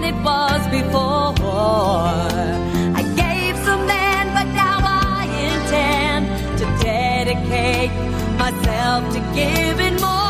than it was before. I gave some then, but now I intend to dedicate myself to giving more.